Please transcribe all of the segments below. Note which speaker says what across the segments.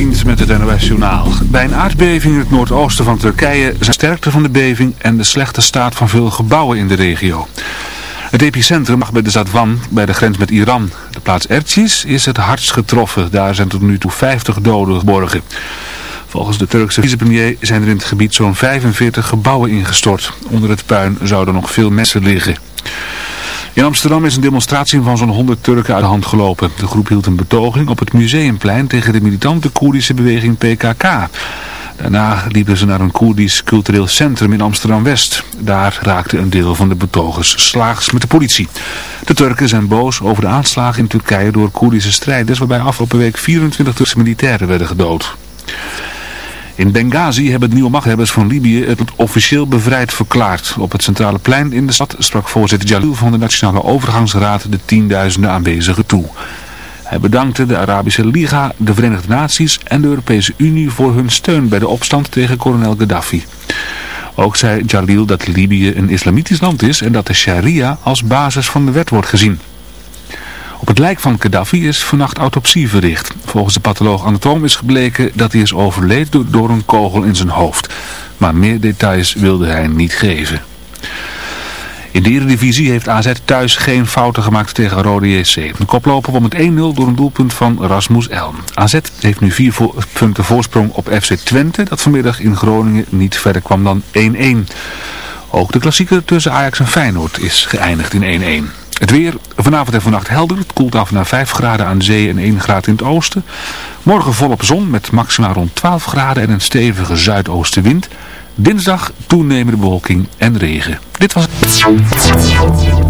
Speaker 1: Vriend met het NOS Journaal. Bij een aardbeving in het noordoosten van Turkije zijn sterkte van de beving en de slechte staat van veel gebouwen in de regio. Het epicentrum lag bij de Zadwan, bij de grens met Iran. De plaats Ercis is het hardst getroffen. Daar zijn tot nu toe 50 doden geborgen. Volgens de Turkse vicepremier zijn er in het gebied zo'n 45 gebouwen ingestort. Onder het puin zouden nog veel mensen liggen. In Amsterdam is een demonstratie van zo'n 100 Turken uit de hand gelopen. De groep hield een betoging op het Museumplein tegen de militante Koerdische beweging PKK. Daarna liepen ze naar een Koerdisch cultureel centrum in Amsterdam-West. Daar raakte een deel van de betogers slaags met de politie. De Turken zijn boos over de aanslagen in Turkije door Koerdische strijders... waarbij afgelopen week 24 Turkse militairen werden gedood. In Benghazi hebben de nieuwe machthebbers van Libië het officieel bevrijd verklaard. Op het centrale plein in de stad sprak voorzitter Jalil van de Nationale Overgangsraad de tienduizenden aanwezigen toe. Hij bedankte de Arabische Liga, de Verenigde Naties en de Europese Unie voor hun steun bij de opstand tegen kolonel Gaddafi. Ook zei Jalil dat Libië een islamitisch land is en dat de sharia als basis van de wet wordt gezien. Op het lijk van Gaddafi is vannacht autopsie verricht. Volgens de patholoog-anatoom is gebleken dat hij is overleden door een kogel in zijn hoofd. Maar meer details wilde hij niet geven. In de Eredivisie heeft AZ thuis geen fouten gemaakt tegen Rode JC. De koploper won met 1-0 door een doelpunt van Rasmus Elm. AZ heeft nu vier punten voorsprong op FC Twente, dat vanmiddag in Groningen niet verder kwam dan 1-1. Ook de klassieker tussen Ajax en Feyenoord is geëindigd in 1-1. Het weer vanavond en vannacht helder. Het koelt af naar 5 graden aan zee en 1 graad in het oosten. Morgen volop zon met maximaal rond 12 graden en een stevige zuidoostenwind. Dinsdag toenemende bewolking en regen. Dit was het.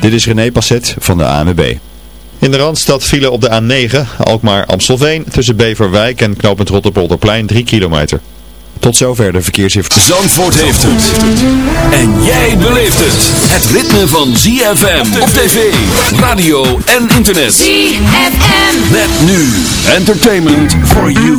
Speaker 2: Dit is René Passet van de ANWB. In de Randstad vielen op de A9 Alkmaar-Amstelveen tussen Beverwijk en knooppunt Rotterpolderplein 3 kilometer. Tot zover de verkeersinformatie.
Speaker 3: Zandvoort heeft het. En jij beleeft het. Het ritme van ZFM op tv, radio en internet.
Speaker 4: ZFM.
Speaker 3: Met nu. Entertainment for you.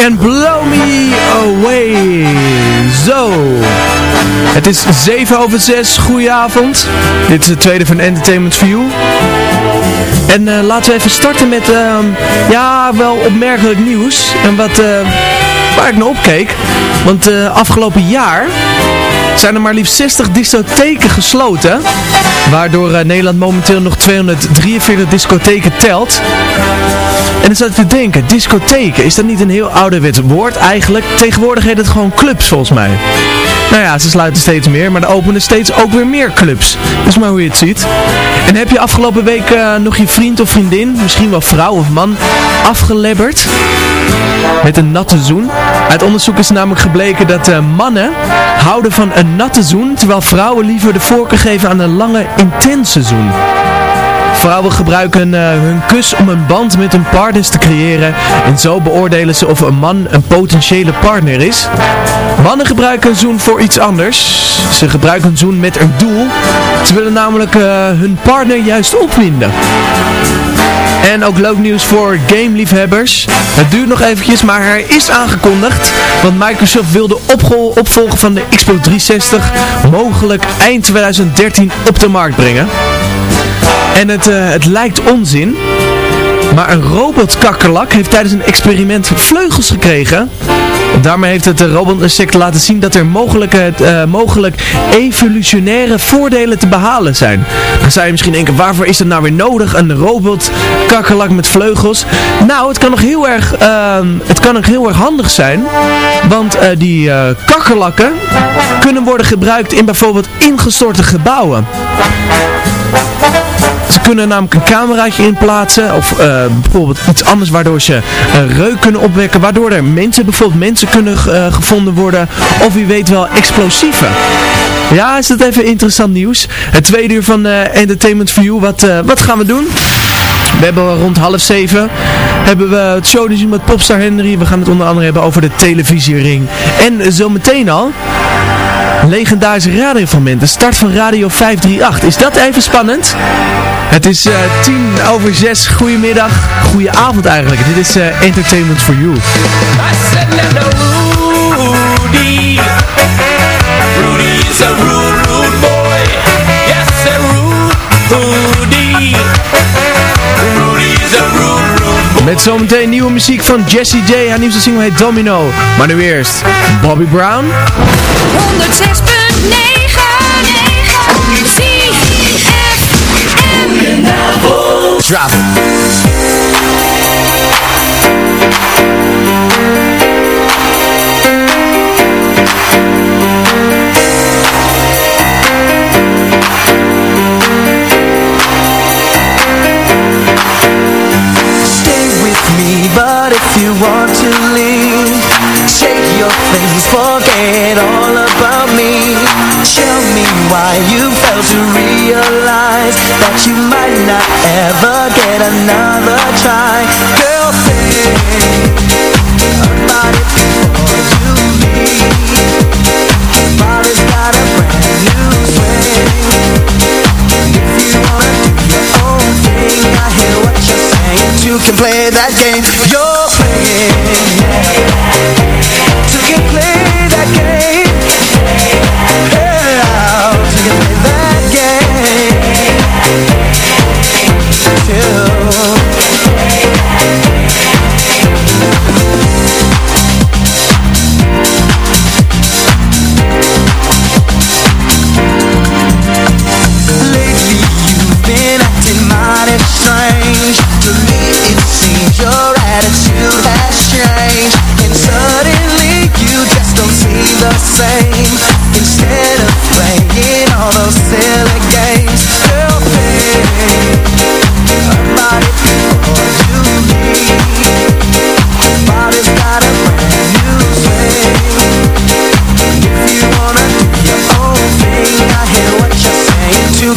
Speaker 5: En Blow Me Away. Zo. Het is 7 over 6. Goedenavond. Dit is het tweede van Entertainment View. En uh, laten we even starten met, uh, ja, wel opmerkelijk nieuws. En wat, uh, waar ik naar opkeek. Want afgelopen jaar zijn er maar liefst 60 discotheken gesloten. Waardoor Nederland momenteel nog 243 discotheken telt. En dan zat ik te denken, discotheken, is dat niet een heel ouderwets woord eigenlijk? Tegenwoordig heet het gewoon clubs volgens mij. Nou ja, ze sluiten steeds meer, maar er openen steeds ook weer meer clubs. Dat is maar hoe je het ziet. En heb je afgelopen week uh, nog je vriend of vriendin, misschien wel vrouw of man, afgelebberd? Met een natte zoen. Uit onderzoek is namelijk gebleken dat uh, mannen houden van een natte zoen, terwijl vrouwen liever de voorkeur geven aan een lange, intense zoen. Vrouwen gebruiken uh, hun kus om een band met hun partners te creëren en zo beoordelen ze of een man een potentiële partner is. Mannen gebruiken een zoen voor iets anders. Ze gebruiken een zoen met een doel. Ze willen namelijk uh, hun partner juist opwinden. En ook leuk nieuws voor gameliefhebbers. Het duurt nog eventjes, maar hij is aangekondigd. Want Microsoft wil de opvolger van de Xbox 360 mogelijk eind 2013 op de markt brengen. En het, uh, het lijkt onzin. Maar een robotkakkerlak heeft tijdens een experiment vleugels gekregen. Daarmee heeft het robotinsect laten zien dat er mogelijk, uh, mogelijk evolutionaire voordelen te behalen zijn. Dan zou je misschien denken, waarvoor is het nou weer nodig? Een robotkakkerlak met vleugels? Nou, het kan nog heel erg, uh, het kan nog heel erg handig zijn. Want die kakkerlakken kunnen worden gebruikt in bijvoorbeeld ingestorte gebouwen. Ze kunnen namelijk een cameraatje inplaatsen of uh, bijvoorbeeld iets anders waardoor ze uh, reuk kunnen opwekken. Waardoor er mensen, bijvoorbeeld mensen kunnen uh, gevonden worden of wie weet wel explosieven. Ja, is dat even interessant nieuws. Het tweede uur van Entertainment for You. Wat, wat gaan we doen? We hebben rond half zeven hebben we het showdizien met Popstar Henry. We gaan het onder andere hebben over de televisiering. En zometeen al legendarische radiofragment. De start van Radio 538. Is dat even spannend? Het is uh, tien over zes. Goedemiddag. Goedenavond eigenlijk. Dit is uh, Entertainment for You. Rudy. Rudy is a rude, Met zometeen nieuwe muziek van Jessie J. Haar nieuwste single heet Domino. Maar nu eerst Bobby Brown.
Speaker 6: 106.9
Speaker 3: Drop if you want to leave Shake your things, forget all about me. Tell me why you failed to realize That you might not ever get another try. Girl, think about you got a brand new If you wanna do your own thing I hear what you're saying. You can play that game playing You can play that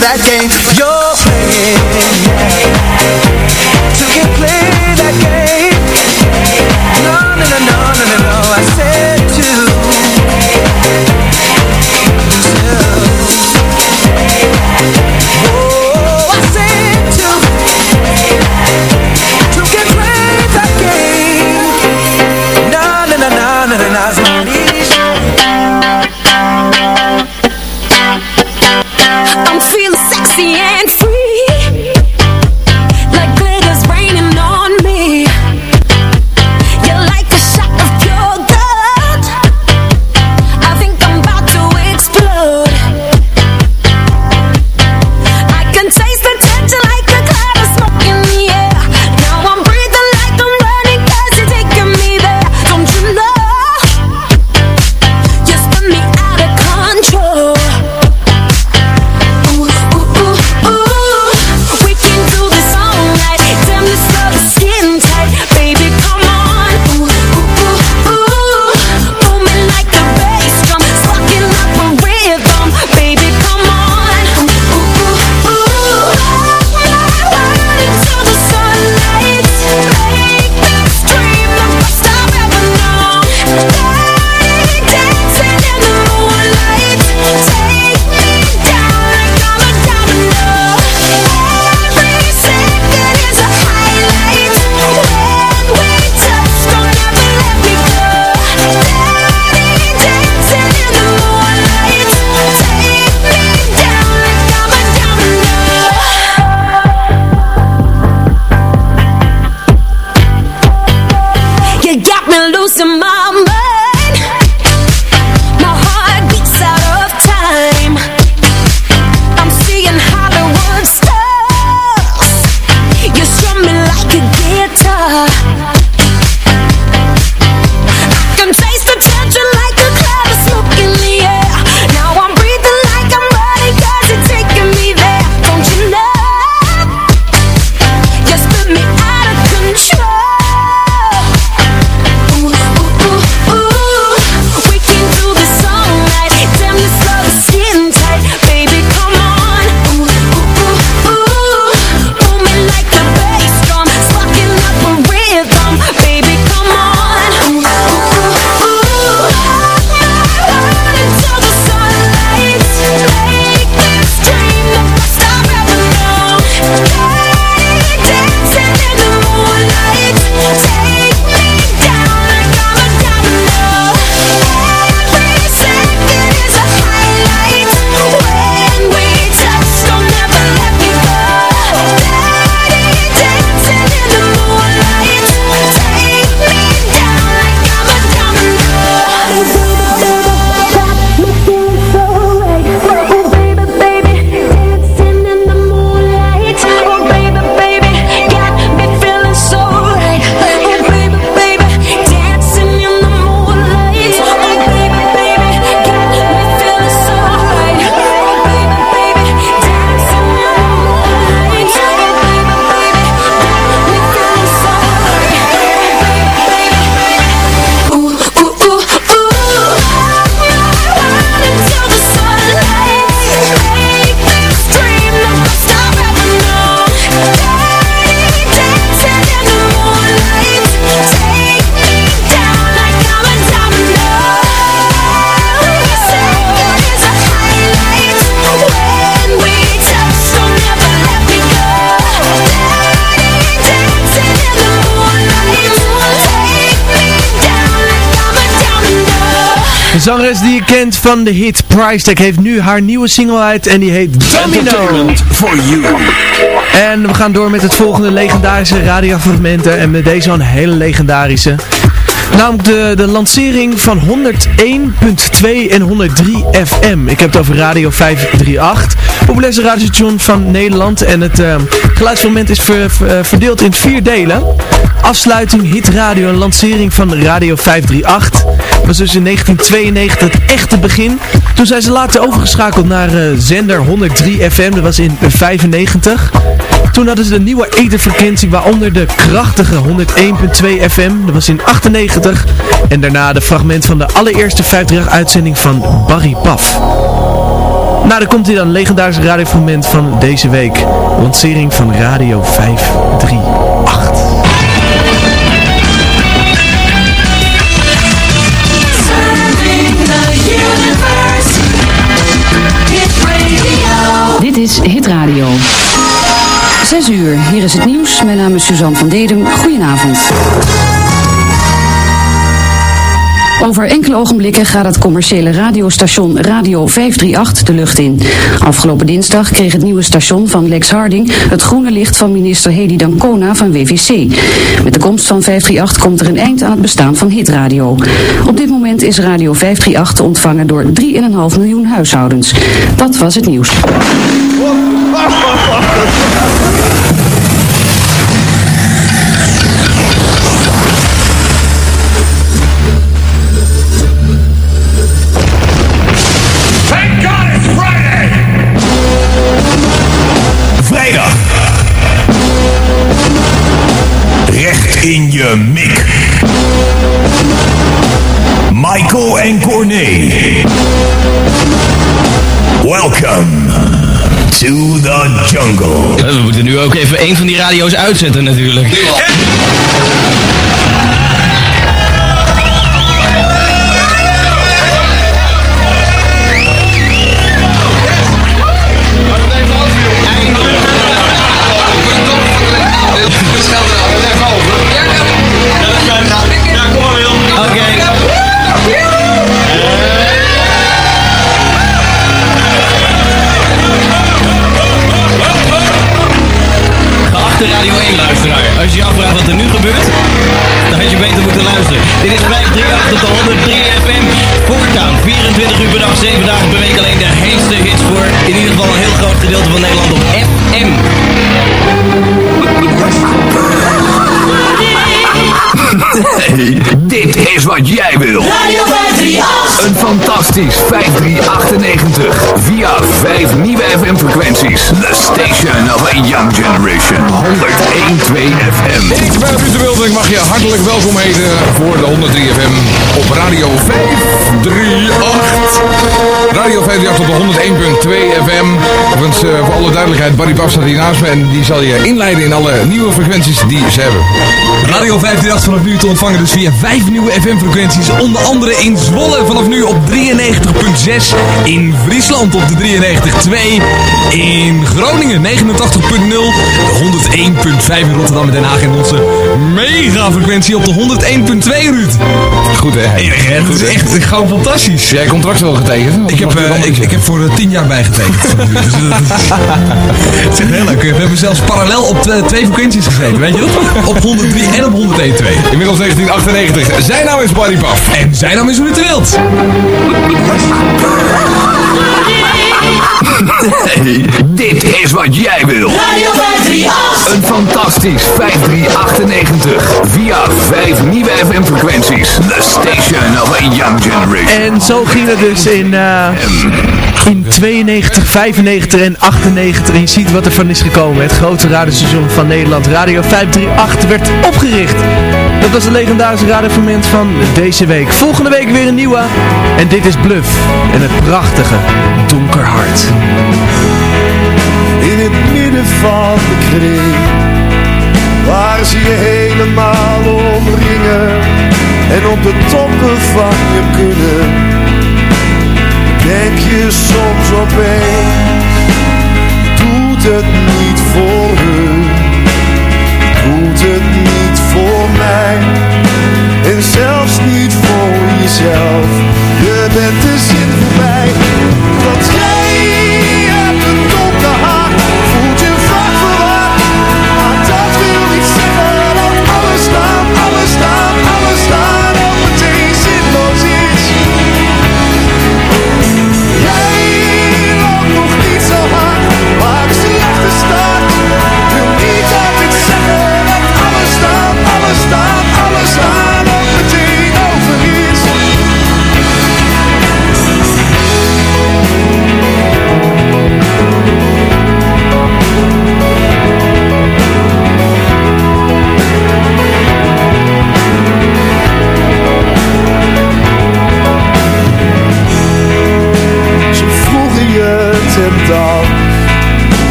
Speaker 3: that game
Speaker 7: I'm feeling sexy and
Speaker 5: zangeres die je kent van de hit Price Tag heeft nu haar nieuwe single uit en die heet Domino.
Speaker 8: For you.
Speaker 5: En we gaan door met het volgende legendarische radiofragmenten en met deze een hele legendarische. Namelijk de, de lancering van 101.2 en 103 FM. Ik heb het over Radio 538. Populairste radiostation van Nederland. En het uh, geluidsmoment is ver, verdeeld in vier delen. Afsluiting, hitradio en lancering van Radio 538. was dus in 1992 het echte begin. Toen zijn ze later overgeschakeld naar uh, zender 103 FM. Dat was in 95. Toen hadden ze een nieuwe etenfrequentie, waaronder de krachtige 101.2 FM. Dat was in 98. En daarna de fragment van de allereerste 50 uitzending van Barry Paf. Nou, dan komt hij dan, legendarische radiofragment van deze week. Lancering van Radio 538.
Speaker 9: Dit is Hit Radio. 6 uur, hier is het nieuws. Mijn naam is Suzanne van Dedem. Goedenavond. Over enkele ogenblikken gaat het commerciële radiostation Radio 538 de lucht in. Afgelopen dinsdag kreeg het nieuwe station van Lex Harding het groene licht van minister Hedy Dancona van WVC. Met de komst van 538 komt er een eind aan het bestaan van hitradio. Op dit moment is Radio 538 te ontvangen door 3,5 miljoen huishoudens. Dat was het nieuws.
Speaker 8: mik. Michael en Corné. Welcome to the jungle.
Speaker 10: We moeten nu ook even een van die radio's uitzetten natuurlijk. Geachte
Speaker 8: fantastisch 5398 via 5 nieuwe FM-frequenties. The station of a young generation. 101.2 FM.
Speaker 11: Ik ben Ruud de Wilde. Ik mag je hartelijk welkom heten voor de 103 FM op Radio 538. Radio 538 op de 101.2 FM. Overigens, uh, voor alle duidelijkheid, Barry Baf staat hier naast me en die zal je inleiden in alle nieuwe frequenties die ze hebben.
Speaker 12: Radio 538 vanaf nu te ontvangen dus via 5 nieuwe FM-frequenties. Onder andere in Zwolle vanaf nu op 93.6. In Friesland op de 93.2. In Groningen 89.0. De 101.5 in Rotterdam en Den Haag. En onze mega-frequentie op de 101.2 Ruud.
Speaker 11: Goed hè?
Speaker 12: Dat is echt gewoon fantastisch.
Speaker 11: Jij contract wel getekend?
Speaker 12: Ik heb, uh, ik, ik heb voor uh, 10 jaar bijgetekend. dus, het is echt heel leuk. We hebben zelfs parallel op twee frequenties gezeten, weet je dat? Op 103 en op 101.2.
Speaker 11: Inmiddels 1998. Zijn naam is Barry Paf.
Speaker 12: En zijn naam is Ruud de Wild.
Speaker 8: Nee, dit is wat jij wil.
Speaker 6: Radio 538.
Speaker 8: Een fantastisch 5398 via 5 nieuwe FM-frequenties. The station of a young generation.
Speaker 5: En zo ging het dus in, uh, in 92, 95 en 98. En je ziet wat er van is gekomen. Het grootste radiostation van Nederland, Radio 538, werd opgericht. Dat was het legendarische radiomoment van deze week. Volgende week weer een nieuwe. En dit is Bluff. En het prachtige
Speaker 13: In het midden van de kring Waar ze je helemaal omringen En op de toppen van je kunnen Denk je soms opeens Doet het niet voor hun Doet het niet voor mij En zelfs niet voor jezelf. Je bent de zin voorbij. Want jij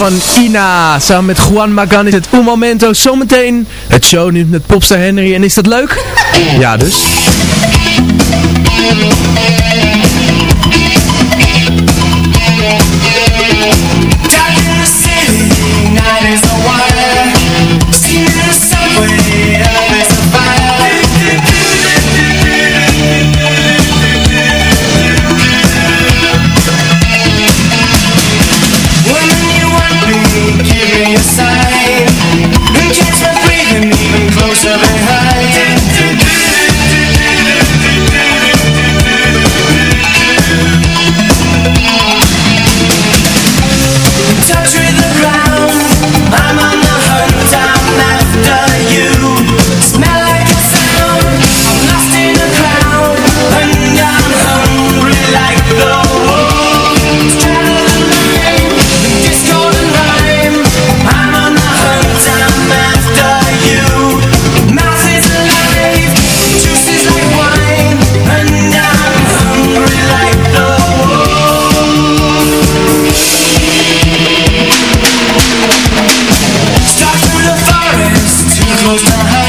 Speaker 3: van Ina. Samen met Juan Magan is het Un Momento. Zometeen het show nu met Popstar Henry. En is dat leuk? Ja, dus.
Speaker 10: Most a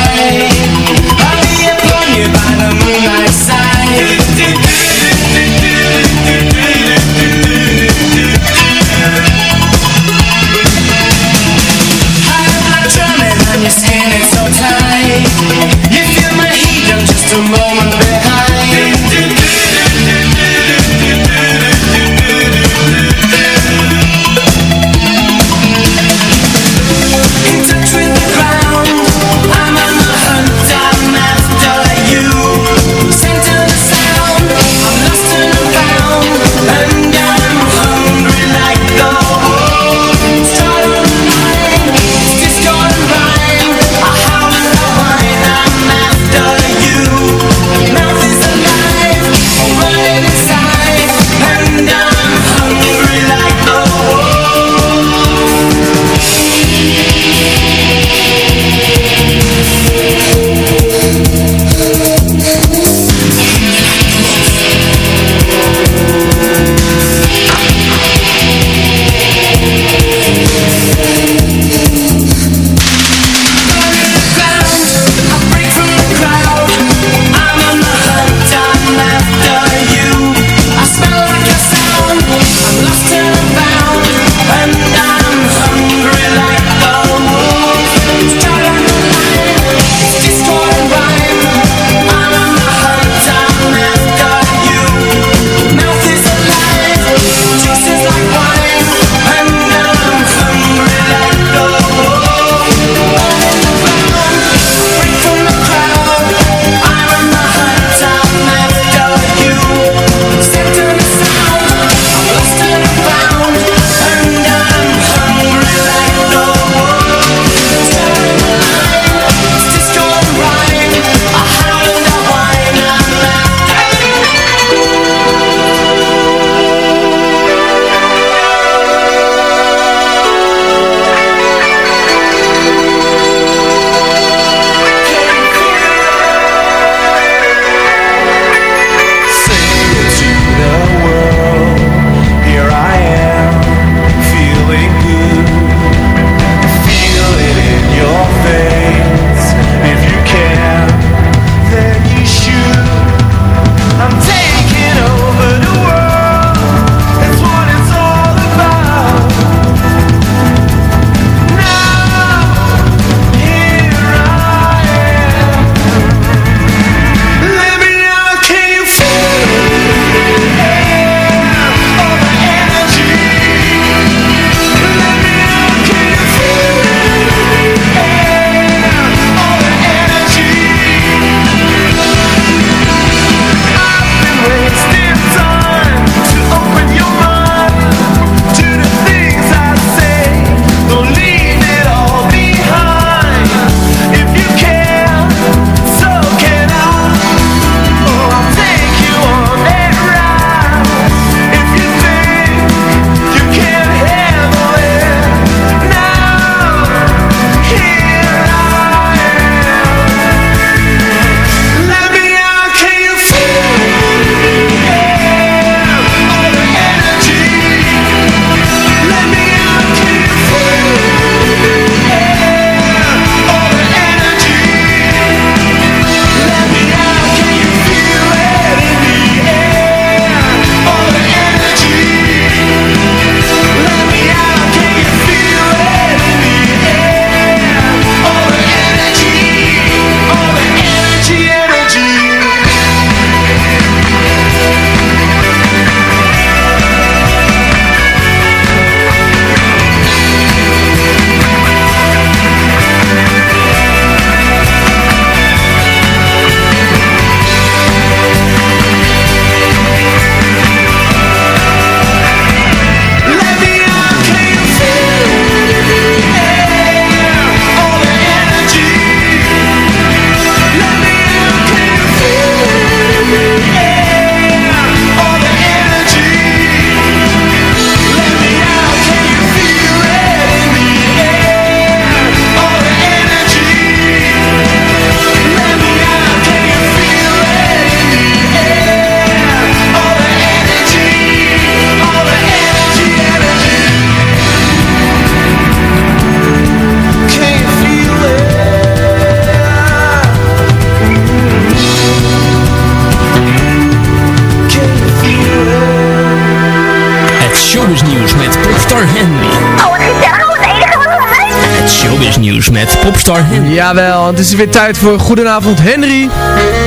Speaker 5: Jawel, het is weer tijd voor Goedenavond Henry.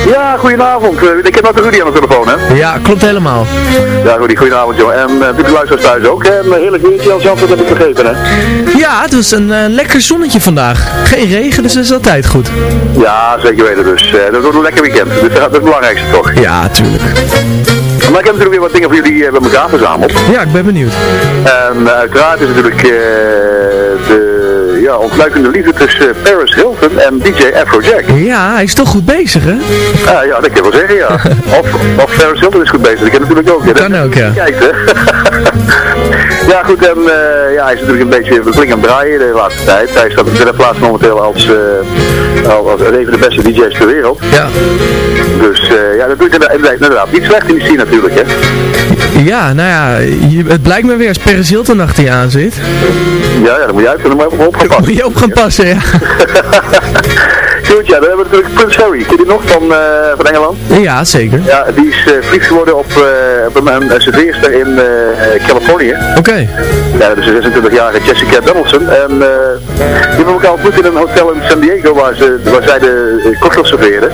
Speaker 14: Ja, goedenavond. Eh, Ik heb nog de Rudy aan de telefoon, hè?
Speaker 5: Ja, klopt helemaal.
Speaker 14: Ja, Rudy, goedenavond, joh. En uh, de luisteraars thuis ook. En een heerlijk weertje als Zandvoort heb ik begrepen, hè?
Speaker 5: Ja, het was een eh, lekker zonnetje vandaag. Geen regen, dus dat is altijd goed.
Speaker 14: Ja, zeker weten dus. Eh, dat wordt een lekker weekend. Dus dat is het belangrijkste, toch?
Speaker 5: Ja, tuurlijk.
Speaker 14: Maar ik heb natuurlijk weer wat dingen voor jullie eh, bij elkaar verzameld.
Speaker 5: Ja, ik ben benieuwd.
Speaker 14: En eh, uiteraard is natuurlijk eh, de ja, ontluikende liefde tussen Paris Hilton en DJ Afrojack.
Speaker 5: Ja, hij is toch goed bezig, hè?
Speaker 14: Ah, ja, dat kan ik wel zeggen, ja. of, of Paris Hilton is goed bezig, dat kan natuurlijk ook. Ja.
Speaker 5: Kan ook, ja.
Speaker 14: Kijk, hè. ja, goed, en uh, ja, hij is natuurlijk een beetje flink aan het draaien de laatste tijd. Hij staat op de plaats momenteel als, uh, als een van de beste DJ's ter wereld.
Speaker 5: Ja.
Speaker 14: Dus uh, ja, dat doet inderdaad, inderdaad niet slecht in die scene natuurlijk, hè.
Speaker 5: Ja, nou ja, je, het blijkt me weer als Paris Hilton achter je aan zit.
Speaker 14: Ja, ja, dan moet dan moet je op gaan passen.
Speaker 5: Moet je op gaan passen, ja.
Speaker 14: Goed, ja, dan hebben we natuurlijk Prince Harry. Ken je die nog van, uh, van Engeland?
Speaker 5: Ja, zeker.
Speaker 14: Ja, die is uh, verliefd geworden op, uh, op een, een serveerster in Californië.
Speaker 5: Oké. Okay.
Speaker 14: Ja, dat is 26-jarige Jessica Donaldson. En die hebben elkaar ontmoet in een hotel in San Diego waar, ze, waar zij de cocktails serveerden.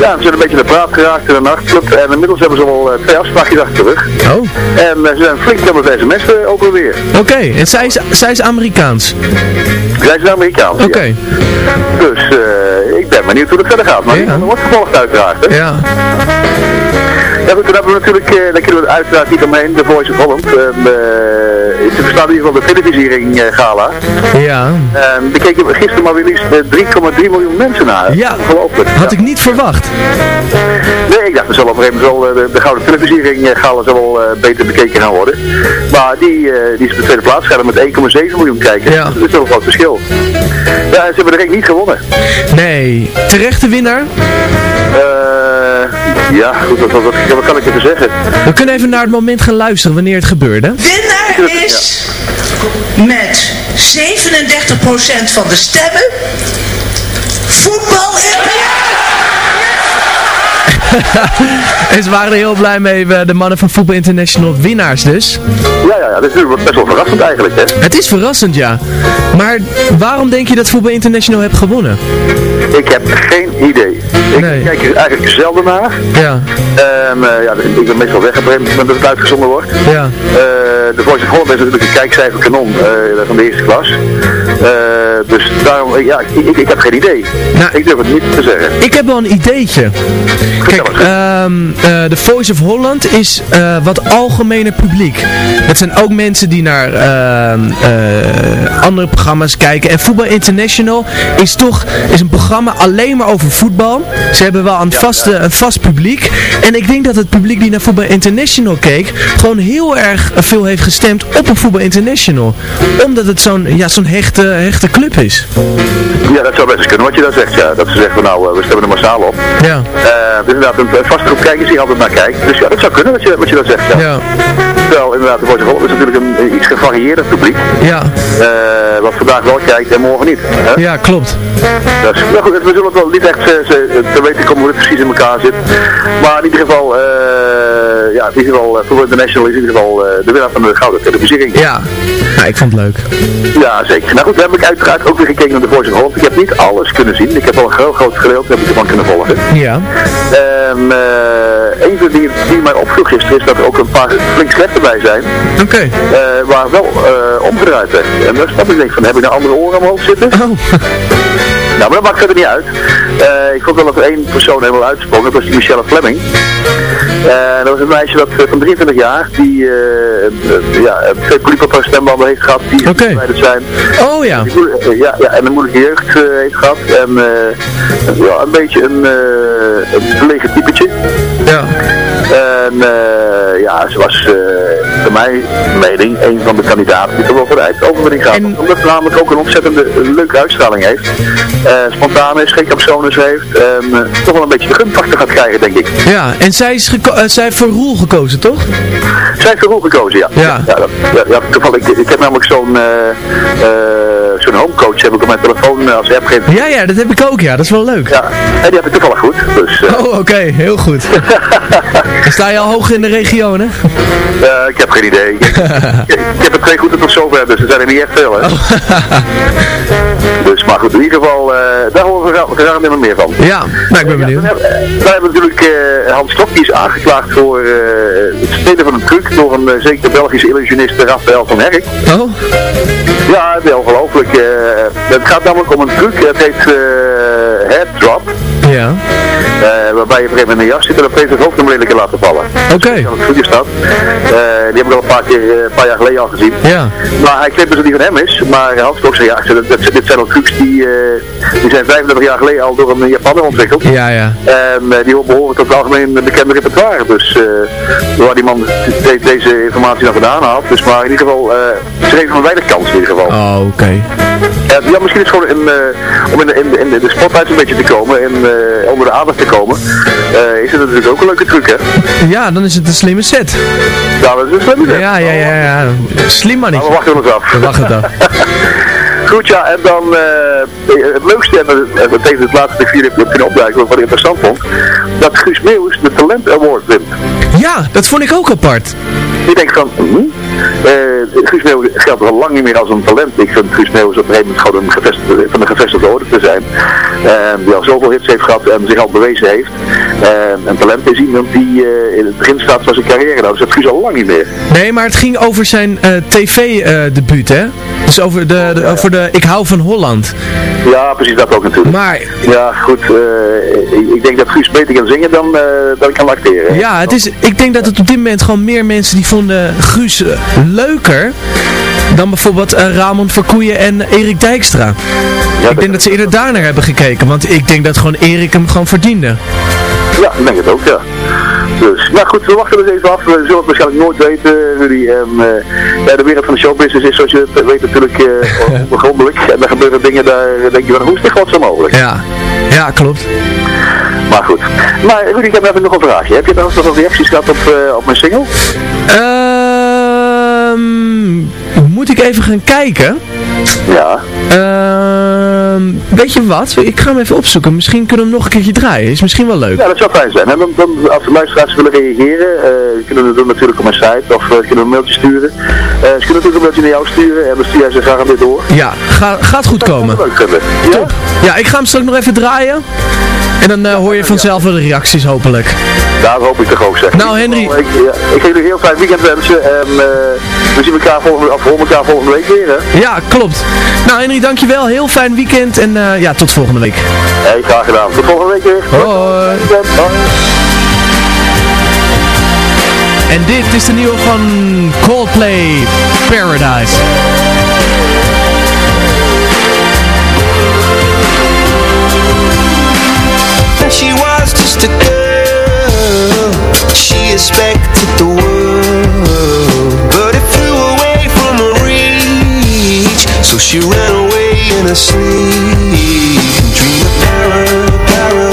Speaker 14: Ja, ze zijn een beetje naar praat geraakt in een nachtclub. En inmiddels hebben ze al twee afspraakjes achter de rug.
Speaker 5: Oh.
Speaker 14: En ze zijn flink het sms'en ook weer.
Speaker 5: Oké, okay. en zij is, zij is Amerikaans?
Speaker 14: Zij is Amerikaans,
Speaker 5: Oké. Okay.
Speaker 14: Ja. Dus uh, ik ben benieuwd hoe het verder gaat. Maar ja. wordt gevolgd uiteraard. Hè?
Speaker 5: Ja.
Speaker 14: Ja goed, dan hebben we natuurlijk, uh, daar kunnen we uiteraard niet omheen, de Voice of Holland. Uh, ze verstaan in ieder geval de televisiering uh, gala.
Speaker 5: Ja.
Speaker 14: En daar keken we gisteren maar weer liefst 3,3 miljoen mensen naar.
Speaker 5: Ja,
Speaker 14: Ongelooflijk.
Speaker 5: had ik niet verwacht.
Speaker 14: Nee, ik dacht, er zal op een gegeven moment wel, de, de gouden televisiering gala zal wel beter bekeken gaan worden. Maar die, die is op de tweede plaats gegaan met 1,7 miljoen kijkers.
Speaker 5: Ja.
Speaker 14: Dat is wel een groot verschil. Ja, ze hebben er eigenlijk niet gewonnen.
Speaker 5: Nee, terechte winnaar?
Speaker 14: Uh, ja, goed, wat, wat, wat, kan ik even zeggen?
Speaker 5: We kunnen even naar het moment gaan luisteren wanneer het gebeurde.
Speaker 15: Winnaar is met 37% van de stemmen voetbal
Speaker 5: en ze waren er heel blij mee, de mannen van Voetbal International winnaars dus.
Speaker 14: Ja, ja, ja, dat is best wel verrassend eigenlijk, hè?
Speaker 5: Het is verrassend, ja. Maar waarom denk je dat Voetbal International heeft gewonnen?
Speaker 14: Ik heb geen idee. Ik
Speaker 5: nee.
Speaker 14: kijk er eigenlijk zelden naar.
Speaker 5: Ja.
Speaker 14: Um, uh, ja, ik ben meestal weggebremd met dat het uitgezonden wordt.
Speaker 5: Ja.
Speaker 14: Uh, de Voice of Holland is natuurlijk een kijkcijfer kanon uh, van de eerste klas. dus daarom, ja, ik, ik, ik, heb geen idee.
Speaker 5: Nou,
Speaker 14: ik durf het niet te zeggen.
Speaker 5: Ik heb wel een ideetje. Kijk, um, The Voice of Holland is wat algemener publiek. Het zijn ook mensen die naar andere programma's kijken. En Voetbal International is toch is een programma alleen maar over voetbal. Ze hebben wel een, vaste, een vast publiek. En ik denk dat het publiek die naar Voetbal International keek, gewoon heel erg veel heeft gestemd op een Voetbal International. Omdat het zo'n ja, zo'n hechte, hechte club is.
Speaker 14: Ja, dat zou best eens kunnen wat je dan zegt, ja. Dat ze zeggen nou, uh, we stemmen er massaal op.
Speaker 5: Ja.
Speaker 14: Uh, dus inderdaad, een, vaste groep kijkers die altijd naar kijkt. Dus ja, dat zou kunnen wat je, wat je dan zegt, ja.
Speaker 5: Ja.
Speaker 14: Terwijl inderdaad, de Voice is natuurlijk een, iets gevarieerder publiek.
Speaker 5: Ja.
Speaker 14: Uh, wat vandaag wel kijkt en morgen niet. Hè?
Speaker 5: Ja, klopt.
Speaker 14: Goed, we zullen het wel niet echt uh, ze, te weten komen hoe het precies in elkaar zit. Maar in ieder geval, uh, ja, in ieder geval, uh, International is in ieder geval de winnaar van de gouden televisiering.
Speaker 5: Ja, nou, ik vond het leuk.
Speaker 14: Ja, zeker. Nou goed, dan heb ik uiteraard ook weer gekeken naar de Voice of Holland. Ik heb niet alles kunnen zien. Ik heb wel een heel groot gedeelte heb ik ervan kunnen volgen.
Speaker 5: Ja.
Speaker 14: En een van die, die mij opvloeg gisteren is dat er ook een paar flink slechte bij zijn.
Speaker 5: Oké. Okay.
Speaker 14: waar wel omgedraaid werd. En daar snap ik denk van, heb ik nou andere oren hoofd zitten?
Speaker 5: Oh.
Speaker 14: Nou, maar dat maakt verder niet uit. Uh, ik vond wel dat er één persoon helemaal uitsprong, dat was die Michelle Fleming. Uh, dat was een meisje dat, van 23 jaar, die uh, ja, twee polypapa stembanden heeft gehad, die
Speaker 5: okay.
Speaker 14: zijn.
Speaker 5: Oh ja.
Speaker 14: Die, ja, ja, en een moeilijke jeugd heeft gehad. En ja, een beetje een, een lege typetje.
Speaker 5: Ja.
Speaker 14: En ja, ze was voor mij mening een van de kandidaten die er wel vooruit overwinning gaat. En... Omdat ze namelijk ook een ontzettende leuke uitstraling heeft. Uh, spontaan is, geen capsones heeft. En uh, toch wel een beetje de gunfactor gaat krijgen, denk ik.
Speaker 5: Ja, en zij, is zij heeft voor Roel gekozen, toch?
Speaker 14: Zij heeft voor Roel gekozen, ja.
Speaker 5: Ja.
Speaker 14: ja, dat, ja, ja toevallig, ik, ik heb namelijk zo'n zo'n homecoach heb ik op mijn telefoon als app gegeven.
Speaker 5: Ja, ja, dat heb ik ook, ja. Dat is wel leuk.
Speaker 14: Ja, en die heb ik toevallig goed. Dus,
Speaker 5: oh, oké. Okay. Heel goed. Dan sta je al hoog in de regio, hè?
Speaker 14: Eh, ik heb geen idee. Ik, ik, ik heb er twee goede tot zover, dus er zijn er niet echt veel. Hè? dus, maar goed, in ieder geval, eh, daar horen we gra- graag meer meer van.
Speaker 5: Ja, nou ik ben benieuwd.
Speaker 14: Dan hebben, natuurlijk eh, Hans Stok, die is aangeklaagd voor eh, het stelen van een truc door een zekere Belgische illusionist Raphaël van Herk.
Speaker 5: Oh?
Speaker 14: Ja, het is ongelooflijk. eh, het gaat namelijk om een truc, het heet eh head drop.
Speaker 5: Ja.
Speaker 14: Eh, waarbij je op een gegeven moment in een jas zit en opeens het hoofd beneden kan laten vallen.
Speaker 5: Oké.
Speaker 14: Dat een goede stad. Eh, die heb ik al een paar keer, een paar jaar geleden al gezien.
Speaker 5: Ja.
Speaker 14: Maar hij claimt dus dat die van hem is. Maar Hans Kok zei, ja, dat, dat- dit zijn al trucs die, die zijn 35 jaar geleden al door een Japaner ontwikkeld.
Speaker 5: Ja, ja.
Speaker 14: En die behoren tot het algemeen bekende repertoire. Dus waar die man de- deze informatie dan gedaan had. Dus maar in ieder geval, ze geven hem weinig kans in ieder geval.
Speaker 5: Oh, oké.
Speaker 14: Ja, misschien is het gewoon in, eh, om in de, in, de, in de, spotlight een beetje te komen en eh, onder de aandacht te komen. eh, is het natuurlijk ook een leuke truc, hè?
Speaker 5: Ja, dan is het een slimme set.
Speaker 14: Ja, dat is een slimme set.
Speaker 5: Ja, ja, ja, ja. Slim
Speaker 14: Nou,
Speaker 5: mannetje.
Speaker 14: we wachten eens af.
Speaker 5: We wachten het af.
Speaker 14: Goed, ja, en dan het leukste, en dat- en dat heeft het laatste dat ik hier heb kunnen opduiken, wat ik interessant vond, dat Guus Meeuwis de Talent Award wint.
Speaker 5: Ja, dat vond ik ook apart.
Speaker 14: Ik denk van, hm, Guus Meeuwis geldt al lang niet meer als een talent. Ik vind Guus Meeuwis op een gegeven moment gewoon een gevestigde, van de gevestigde orde te zijn. Eh, die al zoveel hits heeft gehad en zich al bewezen heeft. Eh, een talent is iemand die eh, in het begin staat van zijn carrière. Nou, dat is het Guus al lang niet meer.
Speaker 5: Nee, maar het ging over zijn eh, tv-debuut, hè? Dus over de, de, over de Ik hou van Holland.
Speaker 14: Ja, precies dat ook natuurlijk.
Speaker 5: Maar...
Speaker 14: Ja, goed. ik, ik denk dat Guus beter kan zingen dan, dan kan acteren.
Speaker 5: Ja, het is, ik denk dat het op dit moment gewoon meer mensen die vonden Guus eh, leuker dan bijvoorbeeld eh, Ramon Verkoeien en Erik Dijkstra. ik denk dat ze eerder daarnaar hebben gekeken, want ik denk dat gewoon Erik hem gewoon verdiende.
Speaker 14: Ja, ik denk het ook, ja. Dus, nou goed, we wachten dus even af. We zullen het waarschijnlijk nooit weten, Rudy. En, eh, ja, de wereld van de showbusiness is, zoals je het weet, natuurlijk eh onbegrondelijk. En er gebeuren dingen, daar denk je van, hoe is dit godsnaam mogelijk?
Speaker 5: Ja, ja klopt.
Speaker 14: Maar goed. Maar Rudy, ik heb nog een vraagje. Heb je trouwens nog reacties gehad op, eh, op mijn single?
Speaker 5: Ehm, moet ik even gaan kijken?
Speaker 14: Ja.
Speaker 5: Ehm, weet je wat? Ik ga hem even opzoeken. Misschien kunnen we hem nog een keertje draaien. Is misschien wel leuk.
Speaker 14: Ja, dat zou fijn zijn. En dan, dan, als de luisteraars willen reageren, eh, kunnen we dat doen natuurlijk op mijn site of eh, kunnen we een mailtje sturen. Eh, ze kunnen natuurlijk een mailtje naar jou sturen en dan stuur jij ze graag dit door.
Speaker 5: Ja, ga, gaat goed komen.
Speaker 14: Leuk. Ja?
Speaker 5: Top. Ja, ik ga hem straks nog even draaien. En dan hoor je vanzelf wel de reacties hopelijk.
Speaker 14: Daar hoop ik toch ook zeg.
Speaker 5: Nou, Henry.
Speaker 14: Ik, ja, ik ga jullie een heel fijn weekend wensen en we zien elkaar volgende, of elkaar volgende week weer. Hè?
Speaker 5: Ja, klopt. Nou Henry, dankjewel. Heel fijn weekend. En eh, ja, tot volgende week.
Speaker 14: Hey, graag gedaan. Tot volgende week weer.
Speaker 5: Hoi. En dit is de nieuwe van Coldplay, Paradise.
Speaker 3: She was just a girl She expected the world But it flew away from her reach So she ran away in her sleep. Dream of para, para,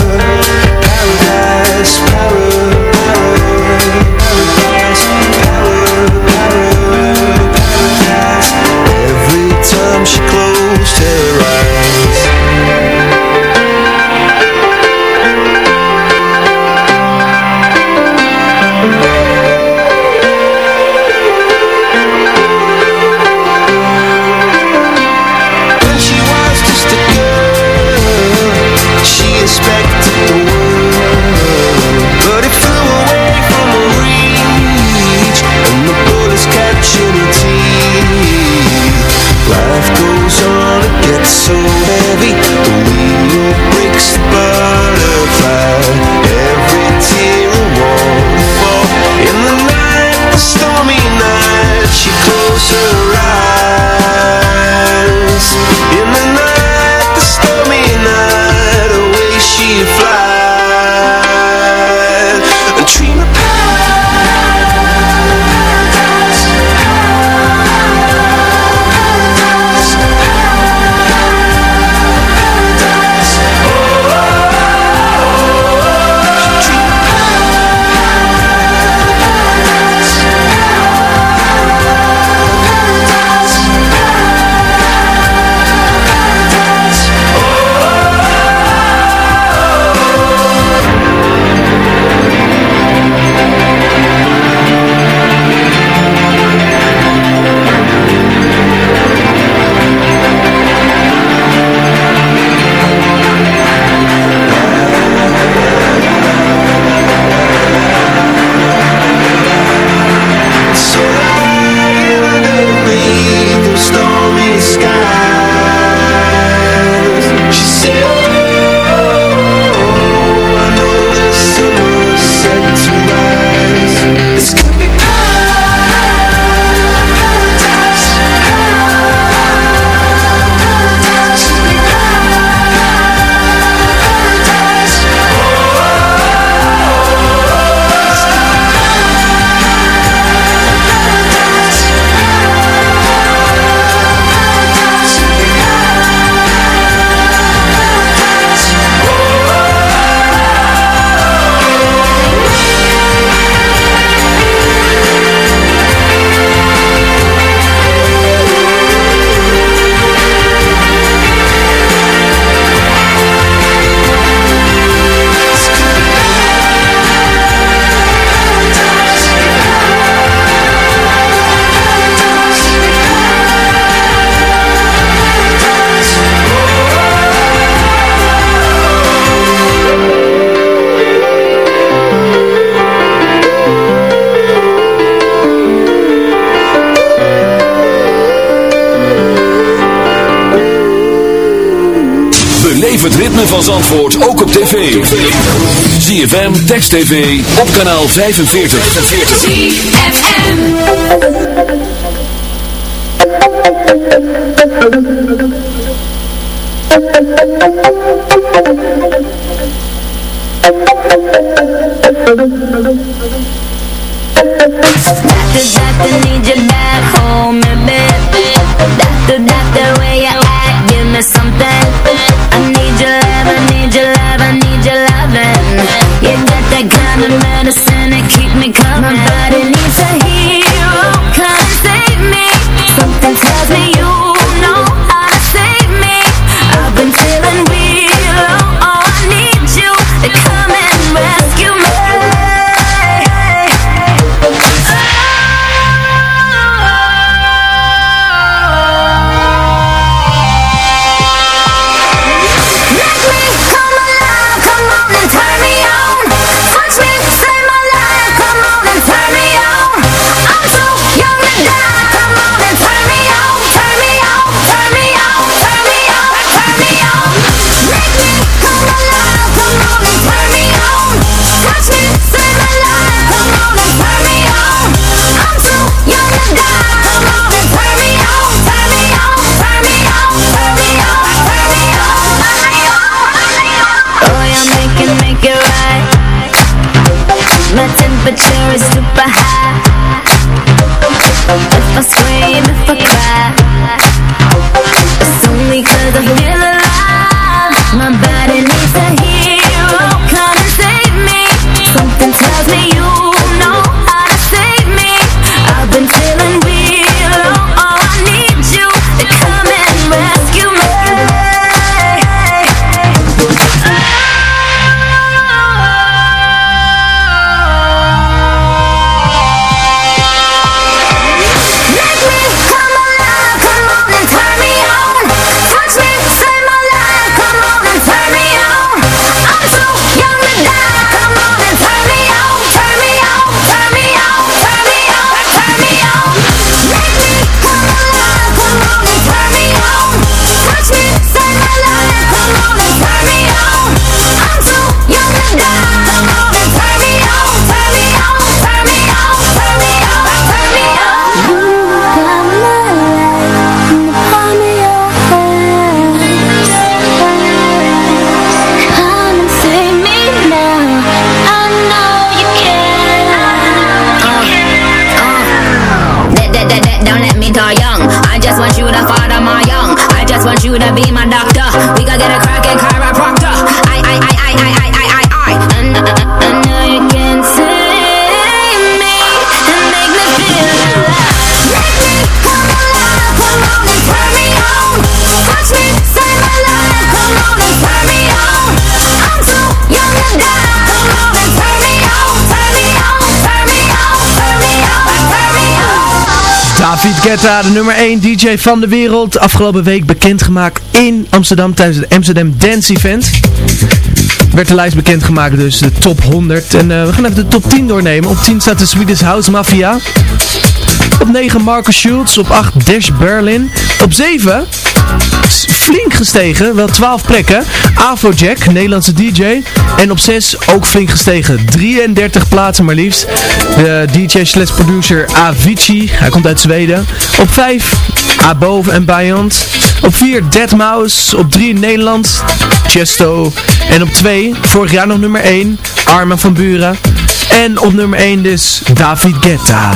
Speaker 3: paradise, para, paradise, para, para, paradise. Every time she closed her eyes so heavy The wheel breaks the butterfly. Every tear a waterfall In the night, the stormy night She her eyes. In the night,
Speaker 4: the stormy night Away she flies. Van Zandvoort ook op tv. ZFM, Text TV, op kanaal 45.
Speaker 6: ZFM.
Speaker 7: Doctor, doctor, need you back home, baby. Doctor, doctor, where you at? Give me something. Need your love, I need your loving. You got that kind of medicine that keep me coming. My body needs a hero, come save me. Something tells me you temperature is super high. If I scream, if I
Speaker 5: David Guetta, de nummer 1 DJ van de wereld. Afgelopen week bekendgemaakt in Amsterdam tijdens het Amsterdam Dance Event. Werd de lijst bekendgemaakt, dus de top 100. En eh, we gaan even de top 10 doornemen. Op 10 staat de Swedish House Mafia. Op 9 Marcus Schultz. Op 8 Dash Berlin. Op 7 is flink gestegen, wel 12 plekken. Afrojack, Nederlandse DJ. En op 6 ook flink gestegen, 33 plaatsen maar liefst. De DJ slash producer Avicii, hij komt uit Zweden. Op 5 Above en Beyond. Op 4 Deadmau5. Op 3 Nederland, Chesto. En op 2, vorig jaar nog nummer 1, Arma van Buren. En op nummer 1 dus David Guetta.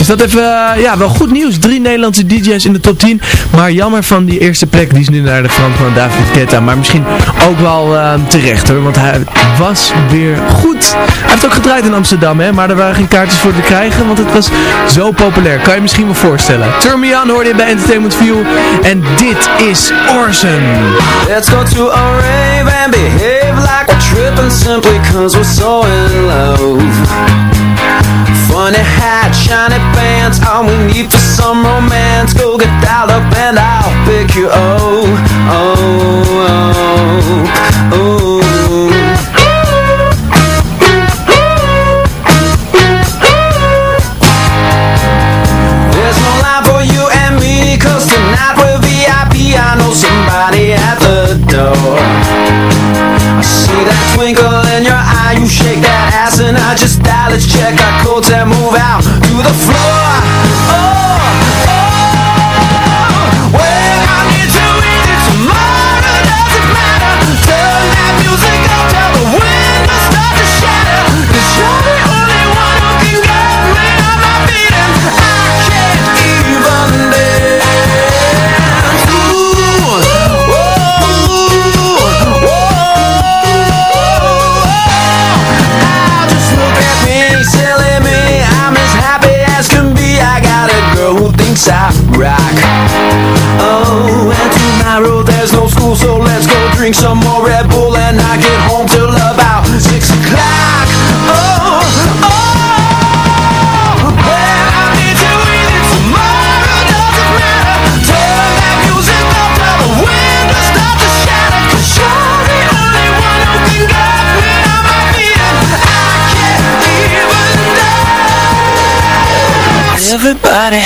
Speaker 5: Is dat even, eh, ja, wel goed nieuws. Drie Nederlandse DJ's in de top 10. Maar jammer van die eerste plek, die is nu naar de kant van David Guetta. Maar misschien ook wel eh, terecht hoor, want hij was weer goed. Hij heeft ook gedraaid in Amsterdam, hè, maar er waren geen kaartjes voor te krijgen, want het was zo populair. Kan je misschien wel voorstellen. Turn Me On hoorde je bij Entertainment View. En dit is Orson.
Speaker 16: Let's go to a rave and behave like we're tripping simply cause we're so in love. funny hat, shiny pants All we need for some romance. Go get dialed up and I'll pick you Oh, oh, oh, oh. There's no line for you and me Cause tonight we're VIP I know somebody at the door.
Speaker 17: I see that twinkle your eye You shake that ass and
Speaker 3: I just die Let's check our codes and move out to the floor. tomorrow there's no school, so let's go drink some more Red Bull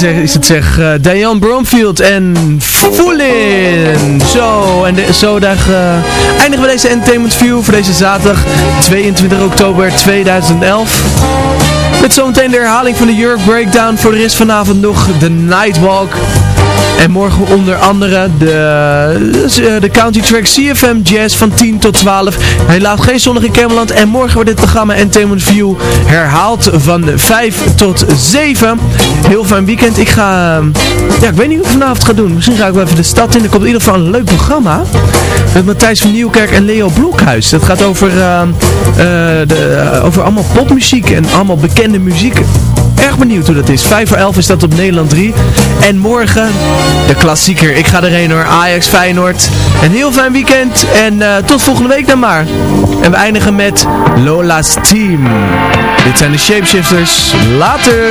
Speaker 18: is het zeg. eh, Diane Bromfield en Voelin. Zo, en de, zo daar eh, eindigen we deze Entertainment View voor deze zaterdag 22 oktober 2011. Met zometeen de herhaling van de Europe Breakdown. Voor de rest vanavond nog de Nightwalk. En morgen onder andere de, eh, de County Track CFM Jazz van 10 tot 12. Helaas geen zonnig in Camerland. En morgen wordt dit programma Entertainment View herhaald van 5 tot 7. Heel fijn weekend. Ik ga... eh, Ja, ik weet niet hoe ik vanavond ga doen. Misschien ga ik wel even de stad in. Er komt in ieder geval een leuk programma. Met Matthijs van Nieuwkerk en Leo Blokhuis. Dat gaat over, eh, de, over allemaal popmuziek en allemaal bekende muziek. Erg benieuwd hoe dat is. 5 voor 11 is dat op Nederland 3. En morgen de klassieker. Ik ga erheen hoor. Ajax Feyenoord. Een heel fijn weekend. En eh, tot volgende week dan maar. En we eindigen met Lola's Team. Dit zijn de Shapeshifters. Later.